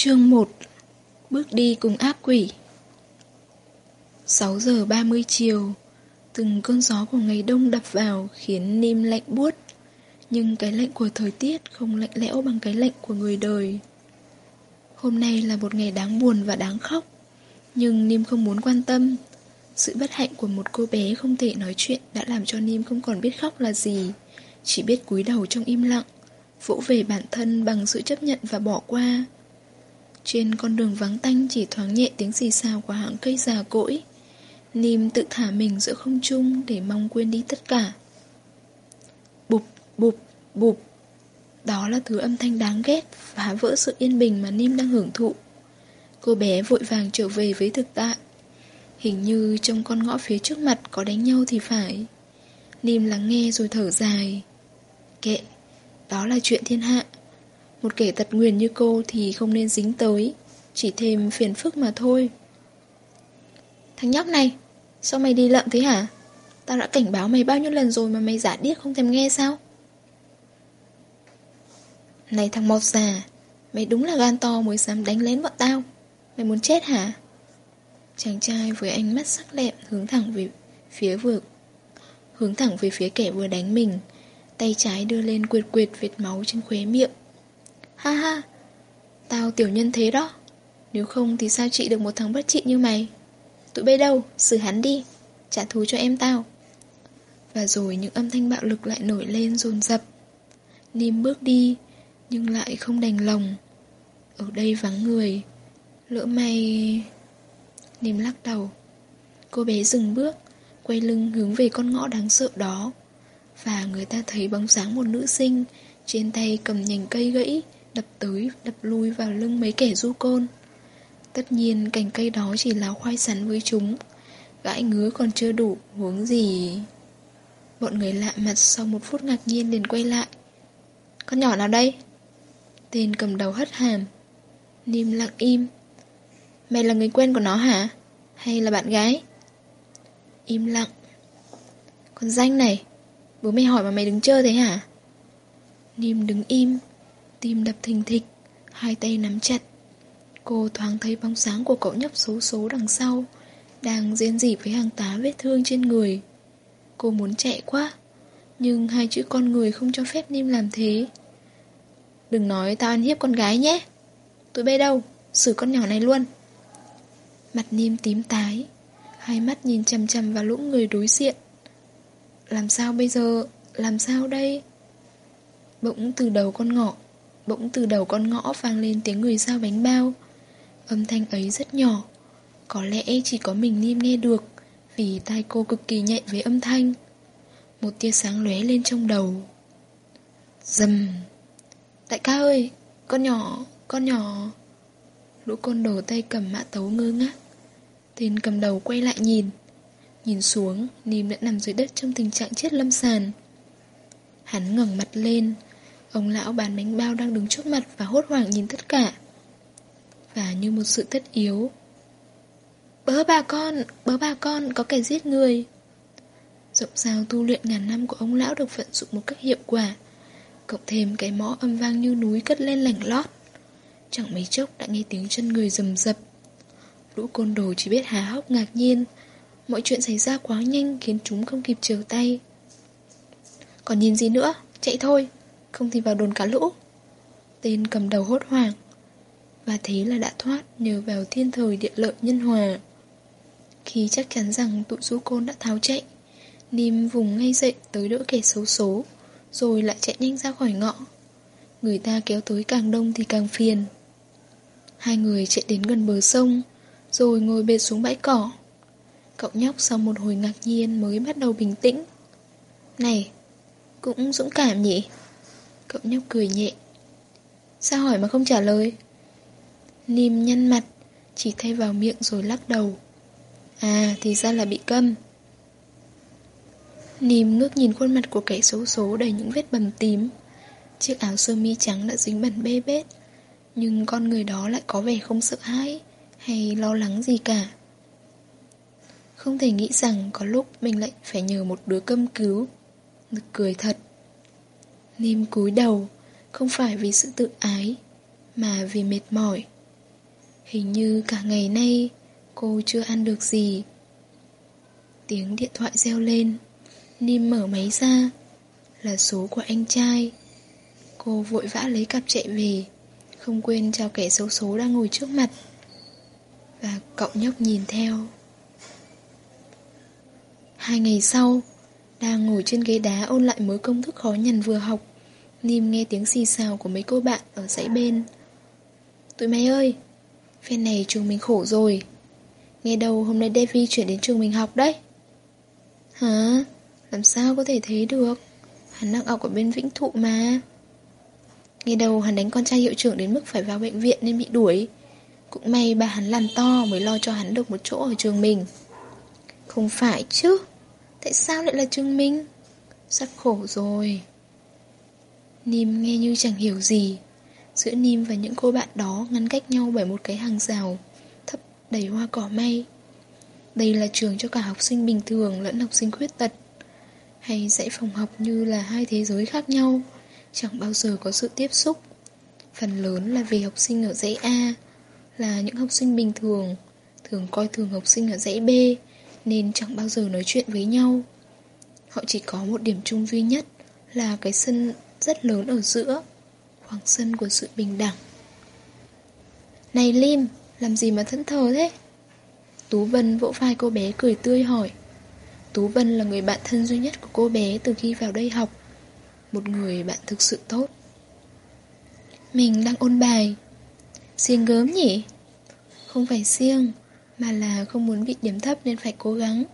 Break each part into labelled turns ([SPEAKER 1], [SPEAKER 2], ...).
[SPEAKER 1] Chương 1 Bước đi cùng ác quỷ. 6 giờ 30 chiều, Từng cơn gió của ngày đông đập vào Khiến Nim lạnh buốt, Nhưng cái lạnh của thời tiết Không lạnh lẽo bằng cái lạnh của người đời. Hôm nay là một ngày đáng buồn và đáng khóc, Nhưng Nim không muốn quan tâm. Sự bất hạnh của một cô bé không thể nói chuyện Đã làm cho Nim không còn biết khóc là gì, Chỉ biết cúi đầu trong im lặng, Vỗ về bản thân bằng sự chấp nhận và bỏ qua trên con đường vắng tanh chỉ thoáng nhẹ tiếng xì xào của hãng cây già cỗi. Nìm tự thả mình giữa không trung để mong quên đi tất cả. Bụp, bụp, bụp. Đó là thứ âm thanh đáng ghét, phá vỡ sự yên bình mà Nim đang hưởng thụ. Cô bé vội vàng trở về với thực tại. Hình như trong con ngõ phía trước mặt có đánh nhau thì phải. Nìm lắng nghe rồi thở dài. Kệ, đó là chuyện thiên hạ. Một kẻ tật nguyền như cô thì không nên dính tới, Chỉ thêm phiền phức mà thôi. Thằng nhóc này, Sao mày đi lợm thế hả? Tao đã cảnh báo mày bao nhiêu lần rồi mà mày giả điếc không thèm nghe sao? Này thằng mọt già, Mày đúng là gan to mới dám đánh lén bọn tao. Mày muốn chết hả? Chàng trai với ánh mắt sắc lẹm Hướng thẳng về phía vừa, Hướng thẳng về phía kẻ vừa đánh mình, Tay trái đưa lên quyệt quyệt vệt máu trên khóe miệng. Ha ha, tao tiểu nhân thế đó. Nếu không thì sao chị được một thằng bất trị như mày? Tụi bây đâu, xử hắn đi, trả thù cho em tao. Và rồi những âm thanh bạo lực lại nổi lên dồn dập. Nim bước đi, nhưng lại không đành lòng. Ở đây vắng người, lỡ may... Nim lắc đầu. Cô bé dừng bước, quay lưng hướng về con ngõ đáng sợ đó. Và người ta thấy bóng dáng một nữ sinh, trên tay cầm nhành cây gãy, đập tới, đập lui vào lưng mấy kẻ du côn. Tất nhiên cành cây đó chỉ là khoai sắn với chúng. Gãi ngứa còn chưa đủ, huống gì... Bọn người lạ mặt sau một phút ngạc nhiên liền quay lại. Con nhỏ nào đây? Tên cầm đầu hất hàm. Nim lặng im. Mày là người quen của nó hả? Hay là bạn gái? Im lặng. Con danh này, bố mày hỏi mà mày đứng chơi thế hả? Nim đứng im, Tim đập thình thịch, Hai tay nắm chặt. Cô thoáng thấy bóng sáng của cậu nhóc xấu số đằng sau, Đang diễn dị với hàng tá vết thương trên người. Cô muốn chạy quá, Nhưng hai chữ con người không cho phép Nim làm thế. Đừng nói tao ăn hiếp con gái nhé, Tụi bay đâu, Xử con nhỏ này luôn. Mặt Nim tím tái, Hai mắt nhìn chằm chằm vào lũ người đối diện. Làm sao bây giờ, Làm sao đây? Bỗng từ đầu con ngọ Bỗng từ đầu con ngõ vang lên tiếng người giao bánh bao. Âm thanh ấy rất nhỏ. Có lẽ chỉ có mình Nim nghe được, Vì tai cô cực kỳ nhạy với âm thanh. Một tia sáng lóe lên trong đầu. Dầm. Đại ca ơi, Con nhỏ Con nhỏ. Lũ con đồ tay cầm mã tấu ngơ ngác. Tên cầm đầu quay lại nhìn. Nhìn xuống Nim đã nằm dưới đất trong tình trạng chết lâm sàn. Hắn ngẩng mặt lên Ông lão bán bánh bao đang đứng trước mặt và hốt hoảng nhìn tất cả. Và như một sự tất yếu. Bớ bà con, bớ bà con, có kẻ giết người. Rộng rào tu luyện ngàn năm của ông lão được vận dụng một cách hiệu quả. Cộng thêm cái mõ âm vang như núi cất lên lảnh lót. Chẳng mấy chốc đã nghe tiếng chân người rầm rập. Lũ côn đồ chỉ biết há hốc ngạc nhiên. Mọi chuyện xảy ra quá nhanh khiến chúng không kịp trở tay. Còn nhìn gì nữa, chạy thôi. Không thì vào đồn cá lũ Tên cầm đầu hốt hoảng. Và thế là đã thoát nhờ vào thiên thời địa lợi nhân hòa. Khi chắc chắn rằng tụi du côn đã tháo chạy Nìm vùng ngay dậy tới đỡ kẻ xấu số Rồi lại chạy nhanh ra khỏi ngõ. Người ta kéo tới càng đông thì càng phiền. Hai người chạy đến gần bờ sông Rồi ngồi bệt xuống bãi cỏ. Cậu nhóc sau một hồi ngạc nhiên mới bắt đầu bình tĩnh. Này, cũng dũng cảm nhỉ? Cậu nhóc cười nhẹ. Sao hỏi mà không trả lời? Nìm nhăn mặt, Chỉ thay vào miệng rồi lắc đầu. À thì ra là bị câm. Nìm ngước nhìn khuôn mặt của kẻ xấu số đầy những vết bầm tím. Chiếc áo sơ mi trắng đã dính bẩn bê bết. Nhưng con người đó lại có vẻ không sợ hãi Hay lo lắng gì cả. Không thể nghĩ rằng có lúc mình lại phải nhờ một đứa câm cứu. Nực cười thật. Nim cúi đầu Không phải vì sự tự ái Mà vì mệt mỏi Hình như cả ngày nay cô chưa ăn được gì. Tiếng điện thoại reo lên, Nim mở máy ra, là số của anh trai. Cô vội vã lấy cặp chạy về, không quên chào kẻ xấu số đang ngồi trước mặt. Và cậu nhóc nhìn theo. Hai ngày sau, đang ngồi trên ghế đá ôn lại mớ công thức khó nhằn vừa học, Nim nghe tiếng xì xào của mấy cô bạn ở dãy bên. Tụi mày ơi, phen này trường mình khổ rồi. Nghe đầu hôm nay Devi chuyển đến trường mình học đấy. Hả? Làm sao có thể thế được? Hắn đang học ở bên Vĩnh Thụ mà. Nghe đầu hắn đánh con trai hiệu trưởng đến mức phải vào bệnh viện nên bị đuổi. Cũng may bà hắn làm to mới lo cho hắn được một chỗ ở trường mình. Không phải chứ. Tại sao lại là trường mình? Sắp khổ rồi. Nim nghe như chẳng hiểu gì. Giữa Nim và những cô bạn đó ngăn cách nhau bởi một cái hàng rào thấp đầy hoa cỏ may. Đây là trường cho cả học sinh bình thường lẫn học sinh khuyết tật. Hay dãy phòng học như là hai thế giới khác nhau, chẳng bao giờ có sự tiếp xúc. Phần lớn là vì học sinh ở dãy A, là những học sinh bình thường, thường coi thường học sinh ở dãy B, nên chẳng bao giờ nói chuyện với nhau. Họ chỉ có một điểm chung duy nhất là cái sân rất lớn ở giữa, khoảng sân của sự bình đẳng. Này Lim, làm gì mà thẫn thờ thế? Tú Vân vỗ vai cô bé cười tươi hỏi. Tú Vân là người bạn thân duy nhất của cô bé từ khi vào đây học. Một người bạn thực sự tốt. Mình đang ôn bài. Siêng gớm nhỉ? Không phải siêng, mà là không muốn bị điểm thấp nên phải cố gắng.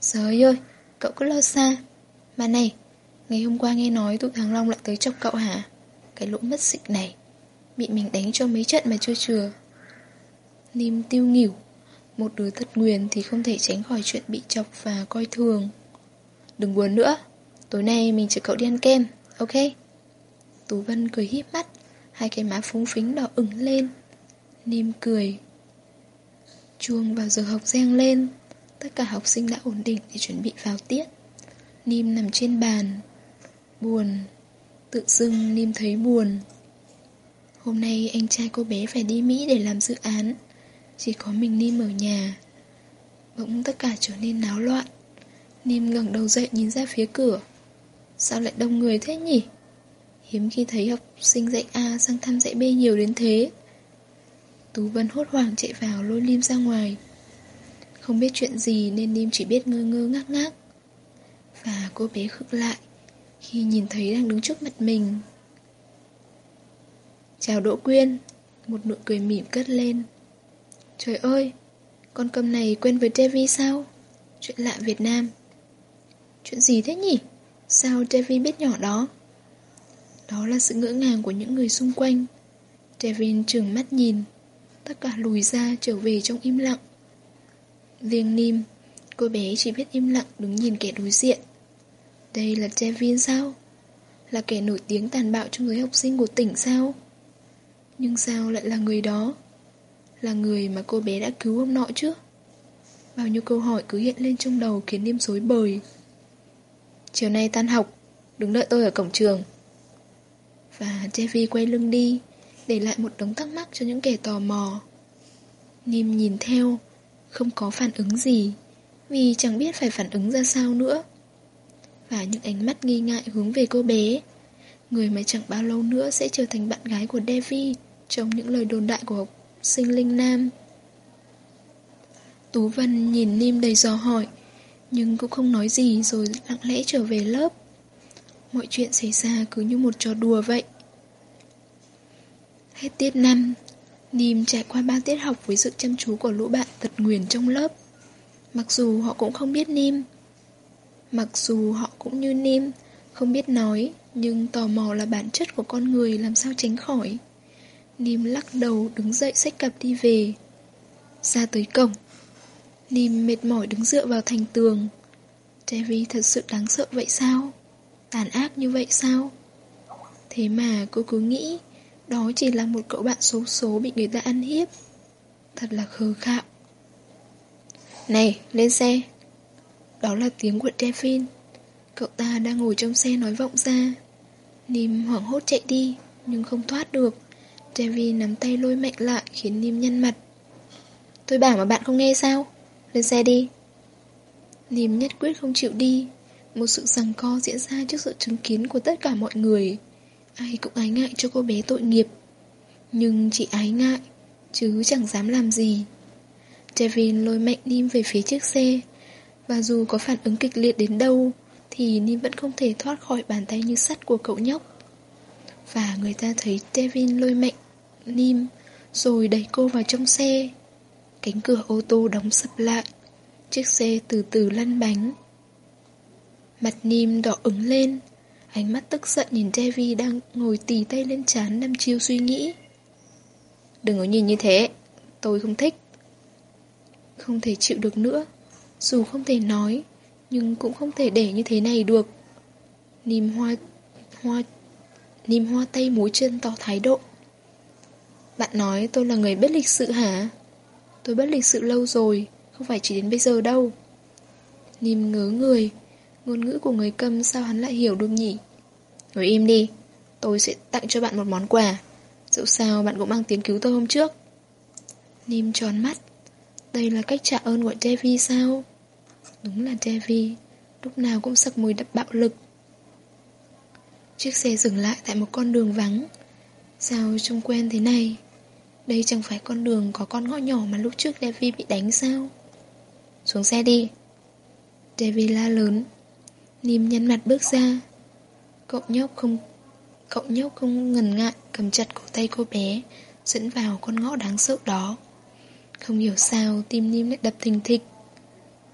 [SPEAKER 1] Trời ơi, cậu cứ lo xa. Mà này, ngày hôm qua nghe nói tụi thằng Long lại tới chọc cậu hả? Cái lũ mất xịn này. Bị mình đánh cho mấy trận mà chưa chừa. Nim tiêu nghỉu một đứa thật nguyền thì không thể tránh khỏi chuyện bị chọc và coi thường. Đừng buồn nữa, tối nay mình chở cậu đi ăn kem, ok? Tú Vân cười híp mắt, hai cái má phúng phính đỏ ửng lên. Nim cười. Chuông vào giờ học reng lên, tất cả học sinh đã ổn định để chuẩn bị vào tiết. Nim nằm trên bàn, buồn, tự dưng Nim thấy buồn. Hôm nay anh trai cô bé phải đi Mỹ để làm dự án. Chỉ có mình Nim ở nhà. Bỗng tất cả trở nên náo loạn. Nim ngẩng đầu dậy nhìn ra phía cửa. Sao lại đông người thế nhỉ? Hiếm khi thấy học sinh dạy A sang thăm dạy B nhiều đến thế. Tú Vân hốt hoảng chạy vào lôi Nim ra ngoài. Không biết chuyện gì nên Nim chỉ biết ngơ ngơ ngác ngác. Và cô bé khựng lại. Khi nhìn thấy đang đứng trước mặt mình Chào Đỗ Quyên Một nụ cười mỉm cất lên Trời ơi, con cầm này quen với Devi sao? Chuyện lạ Việt Nam. Chuyện gì thế nhỉ? Sao Devi biết nhỏ đó? Đó là sự ngỡ ngàng của những người xung quanh. Devin trừng mắt nhìn, tất cả lùi ra trở về trong im lặng. Riêng Nim, cô bé chỉ biết im lặng đứng nhìn kẻ đối diện. Đây là Devin sao? Là kẻ nổi tiếng tàn bạo trong giới học sinh của tỉnh sao? Nhưng sao lại là người đó? Là người mà cô bé đã cứu hôm nọ chứ Bao nhiêu câu hỏi cứ hiện lên trong đầu khiến Niêm rối bời Chiều nay tan học, Đứng đợi tôi ở cổng trường Và Devi quay lưng đi, Để lại một đống thắc mắc cho những kẻ tò mò Nim nhìn theo, Không có phản ứng gì, Vì chẳng biết phải phản ứng ra sao nữa và những ánh mắt nghi ngại hướng về cô bé Người mà chẳng bao lâu nữa sẽ trở thành bạn gái của Devi Trong những lời đồn đại của học sinh linh nam. Tú Vân nhìn Nim đầy dò hỏi, nhưng cũng không nói gì rồi lặng lẽ trở về lớp. Mọi chuyện xảy ra cứ như một trò đùa vậy. Hết tiết năm, Nim trải qua ba tiết học với sự chăm chú của lũ bạn tật nguyền trong lớp. Mặc dù họ cũng không biết Nim. Mặc dù họ cũng như Nim, không biết nói, nhưng tò mò là bản chất của con người làm sao tránh khỏi. Nim lắc đầu đứng dậy xách cặp đi về Ra tới cổng Nim mệt mỏi đứng dựa vào thành tường Terry thật sự đáng sợ vậy sao? Tàn ác như vậy sao? Thế mà cô cứ nghĩ Đó chỉ là một cậu bạn xấu số bị người ta ăn hiếp Thật là khờ khạo Này, lên xe đó là tiếng của Devin. Cậu ta đang ngồi trong xe nói vọng ra. Nim hoảng hốt chạy đi, Nhưng không thoát được. Devin nắm tay lôi mạnh lại, khiến Nim nhăn mặt. Tôi bảo mà bạn không nghe sao? Lên xe đi. Nìm nhất quyết không chịu đi. Một sự rằng co diễn ra trước sự chứng kiến của tất cả mọi người. Ai cũng ái ngại cho cô bé tội nghiệp. Nhưng chỉ ái ngại, Chứ chẳng dám làm gì. Devin lôi mạnh Nim về phía chiếc xe. Và dù có phản ứng kịch liệt đến đâu, Thì Nim vẫn không thể thoát khỏi bàn tay như sắt của cậu nhóc. Và người ta thấy Devin lôi mạnh Nim Rồi đẩy cô vào trong xe. Cánh cửa ô tô đóng sập lại, Chiếc xe từ từ lăn bánh. Mặt Nim đỏ ứng lên, Ánh mắt tức giận nhìn Devi đang ngồi tì tay lên chán đăm chiêu suy nghĩ. Đừng có nhìn như thế, Tôi không thích. Không thể chịu được nữa. Dù không thể nói, Nhưng cũng không thể để như thế này được. Nìm hoa Hoa Nìm hoa tay múi chân tỏ thái độ. Bạn nói tôi là người bất lịch sự hả? Tôi bất lịch sự lâu rồi, Không phải chỉ đến bây giờ đâu. Nìm ngớ người, Ngôn ngữ của người câm sao hắn lại hiểu được nhỉ? Ngồi im đi, Tôi sẽ tặng cho bạn một món quà. Dẫu sao bạn cũng mang tiếng cứu tôi hôm trước. Nìm tròn mắt đây là cách trả ơn của Devi sao? Đúng là Devi, Lúc nào cũng sặc mùi đập bạo lực. Chiếc xe dừng lại tại một con đường vắng. Sao trông quen thế này? Đây chẳng phải con đường có con ngõ nhỏ mà lúc trước Devi bị đánh sao? Xuống xe đi. Devi la lớn. Nim nhăn mặt bước ra. Cậu nhóc không, Cậu nhóc không ngần ngại cầm chặt cổ tay cô bé, Dẫn vào con ngõ đáng sợ đó. Không hiểu sao tim Nim lại đập thình thịch.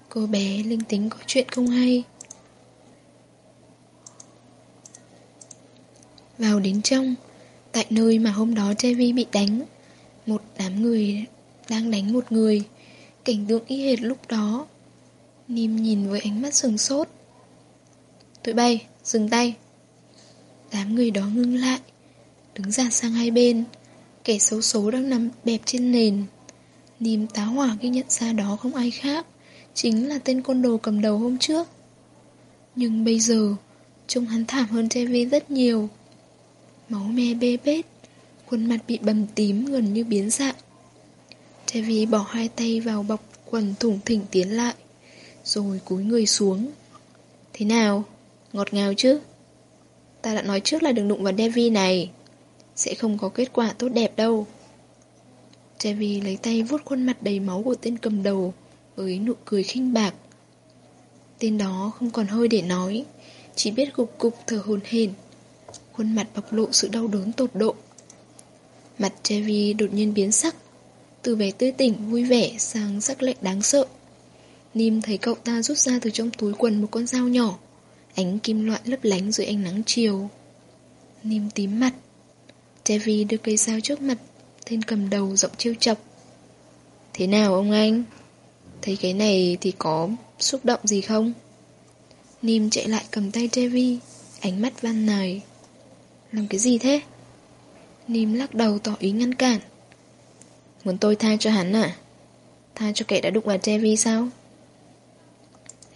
[SPEAKER 1] Cô bé linh tính có chuyện không hay. Vào đến trong Tại nơi mà hôm đó Trevi bị đánh Một đám người đang đánh một người. Cảnh tượng y hệt lúc đó. Nim nhìn với ánh mắt sừng sốt. Tụi bay, dừng tay. Đám người đó ngưng lại Đứng ra sang hai bên. Kẻ xấu số đang nằm bẹp trên nền. Nìm tá hỏa khi nhận ra đó không ai khác, Chính là tên côn đồ cầm đầu hôm trước. Nhưng bây giờ, Trông hắn thảm hơn Trevi rất nhiều. Máu me bê bết, Khuôn mặt bị bầm tím gần như biến dạng. Trevi bỏ hai tay vào bọc quần thủng thỉnh tiến lại, Rồi cúi người xuống. Thế nào? Ngọt ngào chứ? Ta đã nói trước là đừng đụng vào Devi này. Sẽ không có kết quả tốt đẹp đâu. Chevy lấy tay vuốt khuôn mặt đầy máu của tên cầm đầu, Với nụ cười khinh bạc. Tên đó không còn hơi để nói, Chỉ biết gục cục thở hồn hển. Khuôn mặt bộc lộ sự đau đớn tột độ. Mặt Chevy đột nhiên biến sắc, Từ vẻ tươi tỉnh, vui vẻ sang sắc lạnh đáng sợ. Nim thấy cậu ta rút ra từ trong túi quần một con dao nhỏ, Ánh kim loại lấp lánh dưới ánh nắng chiều. Nim tím mặt. Chevy đưa cây dao trước mặt. Tên cầm đầu giọng trêu chọc Thế nào ông anh? Thấy cái này thì có xúc động gì không? Nim chạy lại cầm tay Devi Ánh mắt van nài Làm cái gì thế? Nim lắc đầu tỏ ý ngăn cản Muốn tôi tha cho hắn à? Tha cho kẻ đã đụng vào Devi sao?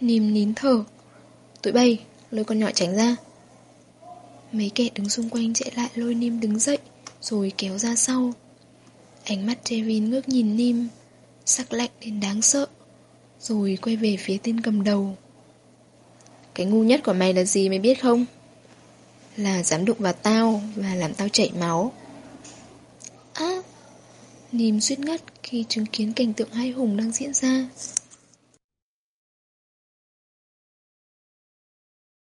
[SPEAKER 1] Nim nín thở Tụi bay, lôi con nhỏ tránh ra Mấy kẻ đứng xung quanh chạy lại lôi Nim đứng dậy Rồi kéo ra sau Ánh mắt Trevin ngước nhìn Nim Sắc lạnh đến đáng sợ Rồi quay về phía tên cầm đầu. Cái ngu nhất của mày là gì mày biết không? Là dám đụng vào tao Và làm tao chảy máu. Á Nim suýt ngất khi chứng kiến cảnh tượng hai hùng đang diễn ra